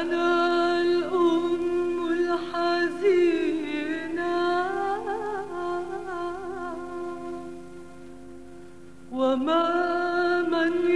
أنا الأم الحزينة. وما من